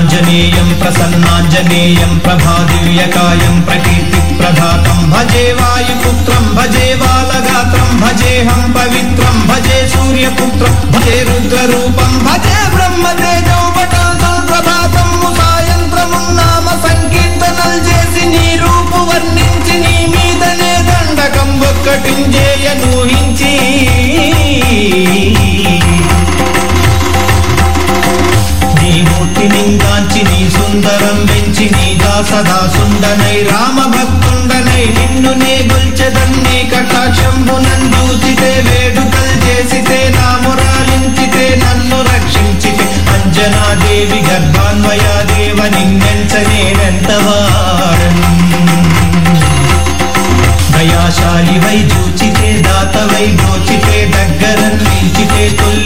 प्रसन्नाञ्जनेयं प्रसन्नाञ्जनेयं प्रभादिव्यकायं प्रकीर्तिप्रधातं। भजे वायुपुत्रं भजे बालगात्रं भजेऽहं पवित्रं भजे सूर्यपुत्रं भजे रुद्ररूपं भजे ब्रह्मदेजं సదా సుందనై రామ భక్తుండనై నిన్ను నే గొల్చెదన్నే కటాక్షంబునందూచితే వేడుకలు చేసితే నా మురాలించితే నన్ను రక్షించితే అంజనాదేవి గర్భాన్వయాదేవ నిన్నెంచనేనెంతవాడను దయాశాలి వై చూచితే దాత వై దోచితే దగ్గర నిలిచితే తొలి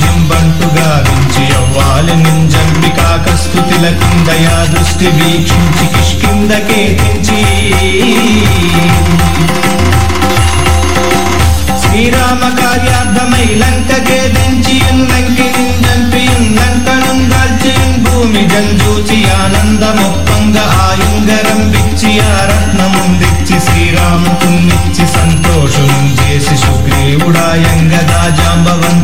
అబ్బాను జింబంటు అవ్వాలి నింజంబికా కస్తుతిల కిందయా దృష్టి వీక్షించి కిష్కిందకేతించి శ్రీరామ కార్యార్థమై లంకకే దించియున్ లంకిని నింజంపి లంకనుం దాల్చియున్ భూమి జంజూచి ఆనందమొప్పంగ ఆయుంగరం పిచ్చి ఆ రత్నముందిచ్చి శ్రీరాముకున్నిచ్చి సంతోషం చేసి సుగ్రీవుడాయంగ దాజాంబవం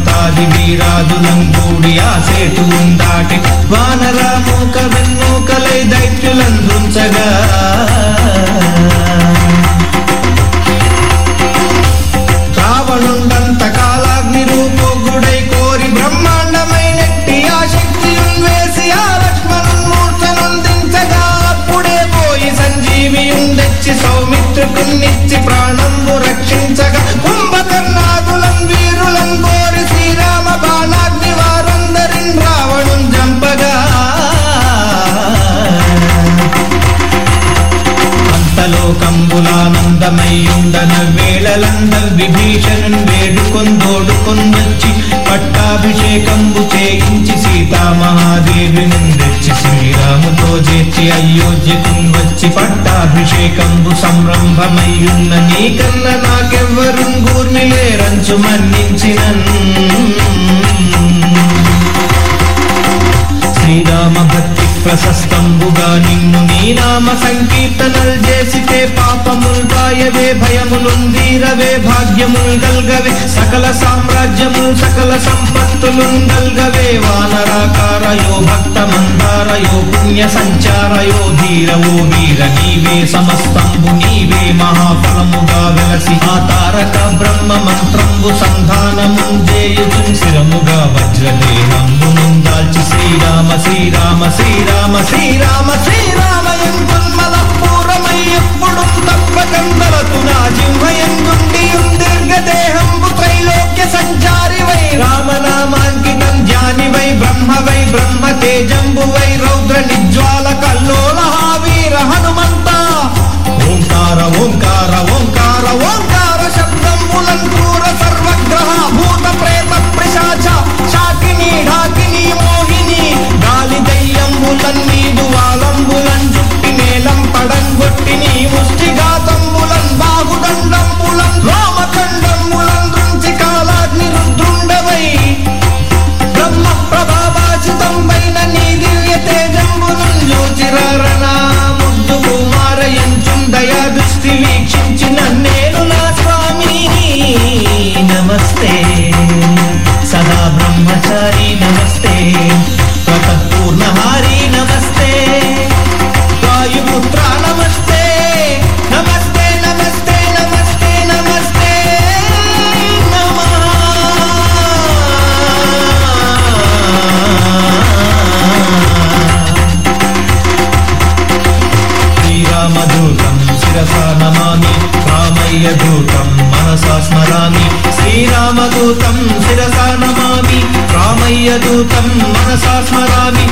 తెచ్చి సౌమిత్రుకున్నిచ్చి ప్రాణంబు రక్షించగా కుంభకర్ణాదులం వీరులం కోరి శ్రీరామ బాణాగ్ని వారందరిన్ రావణున్ జంపగా. అంతలోకంబులానందమయ్యుండన వేళలంద విభీషణున్ వేడుకొందోడుకొందొచ్చి పట్టాభిషేకంబు చేయించి సీతామహాదేవి తెచ్చి శ్రీరాముతో చేర్చి అయోధ్యకున్ వచ్చి పట్టాభిషేకంబు సంరంభమయ్యున్న నీకన్న నాకెవ్వరు గూర్మిలేరంచు మన్నించిన శ్రీరామ భక్తి ప్రశస్తంబుగా నిన్ను నీ నామ సంకీర్తనలు చేసితే పాపముల్ గాయవే భయములుందీరవే భాగ్యముల్ గల్గవే సకల సామ్రాజ్యముల్ సకల సంపత్తులు గల్గవే వానరాకారయో భక్తి సంచారయో పుణ్య సంచారయో ధీరవో వీర నీవే సమస్తంబు నీవే మహాఫలముగా వెలసి ఆ తారక బ్రహ్మ మంత్రంబు సంధానము చేయుచు శిరముగా వజ్రదేహంబు దాల్చి శ్రీరామ శ్రీరామ శ్రీరామ శ్రీరామ శ్రీరామ. జంబువై రౌద్ర నిజ్వాల కల్లోల హావీర హనుమ దృష్టి నేను నా స్వామి నమస్తే. సదా బ్రహ్మచారి నమస్తే మనసా నమామి రామయ్య దూతం మనసా స్మరామి శ్రీరామదూతం శిరసా నమామి రామయ్య దూతం మనసా స్మరామి.